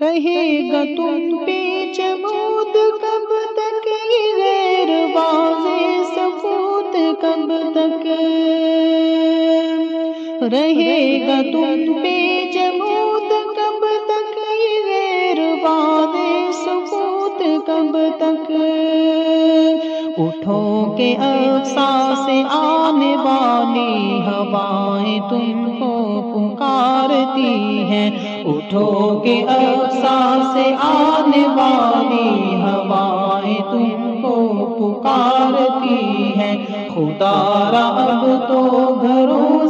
رہے گا تم پہ چمود کب تک یہ غیر واضح سفوت کب تک رہے گا تم پہ کے افسا سے آنے والی ہوائیں تم کو پکارتی ہیں۔ اٹھو کے افسا سے آنے والی ہوائیں تم کو پکارتی ہیں۔ خدا رب اب تو گھر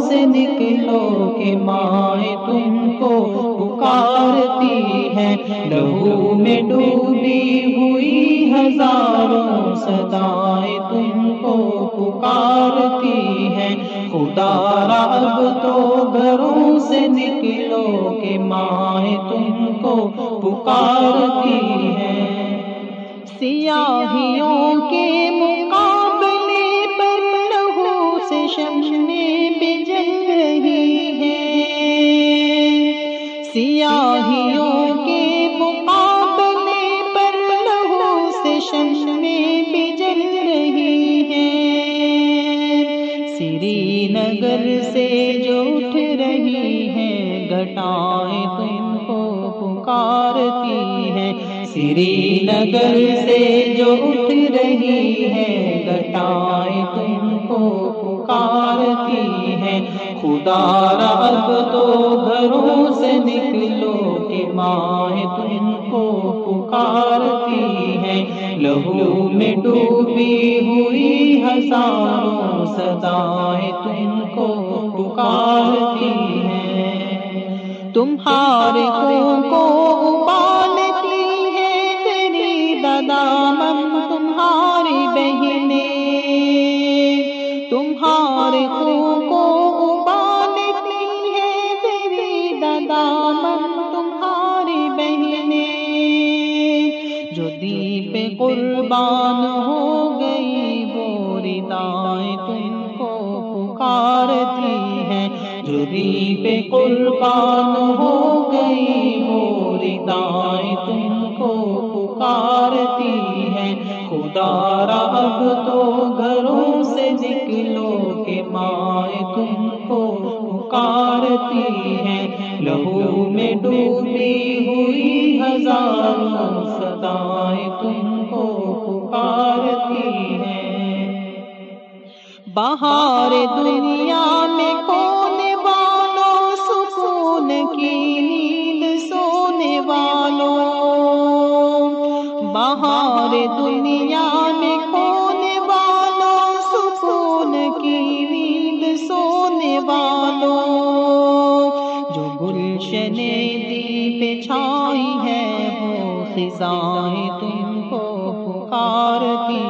سے نکلو کہ مائیں تم کو پکارتی ہیں۔ لہو میں ڈوبی ہوئی ہزاروں سدائیں تم کو پکارتی ہیں۔ خدا اب تو گھروں سے نکلو کہ مائیں تم کو پکارتی ہیں۔ سیاہیوں سیاہیوں کے مقابلے پر لہو سے شمنے بجل رہی ہے سری نگر سے جو اٹھ رہی ہے گھٹائیں تم کو پکارتی ہیں۔ سری نگر سے جو اٹھ رہی ہے گٹائیں تم کو پکارتی ہیں۔ خدا را اب تو گھروں نکلو کہ ماں تم کو پکارتی ہے۔ لہو میں ڈوبی ہوئی ہزاروں سدائیں تم کو پکارتی ہے تمہارے کو بہنیں جو دیپ قربان ہو گئی، وہ ردائیں تم کو پکارتی ہیں۔ جو دیپ قربان ہو گئی، وہ ردائیں تم کو پکارتی ہیں۔ خدا را اب تو گھروں سے نکلو کہ مائیں تم کو پکارتی ہیں۔ لہو میں ڈوبی ہوئی ہزاروں بہار دنیا میں کونے والوں سکون کی نیند سونے والوں؟ بہار دنیا میں کونے والوں سکون کی نیند سونے والوں؟ جو گلشن دی پہ چھائی ہے وہ خزائیں تم کو پکارتی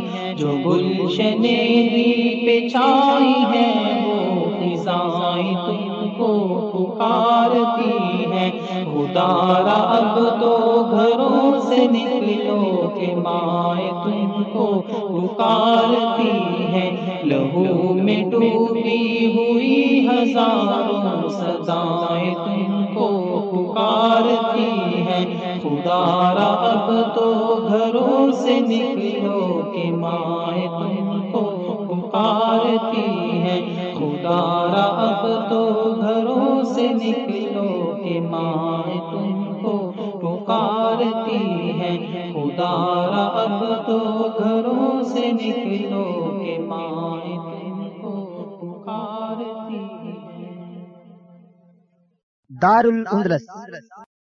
ہیں۔ جو گلشن دی پہ چھائی ہے، وہ خزائیں تم کو پکارتی ہیں۔ خدارا اب تو گھروں سے نکلو کہ مائیں تم کو پکارتی ہیں۔ لہو میں ڈوبی ہوئی ہزاروں سدائیں تم کو پکارتی ہیں خدا را اب تو گھروں سے نکلو کہ مائیں تم کو پکارتی ہیں خدا را اب تو گھروں سے نکلو کہ مائیں تم کو پکارتی ہیں خدا را اب تو گھروں سے نکلو کہ مائیں تم کو پکارتی دار الاندلس